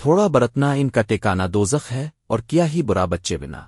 تھوڑا برتنا ان کا ٹیکانا دوزخ ہے اور کیا ہی برا بچے بنا۔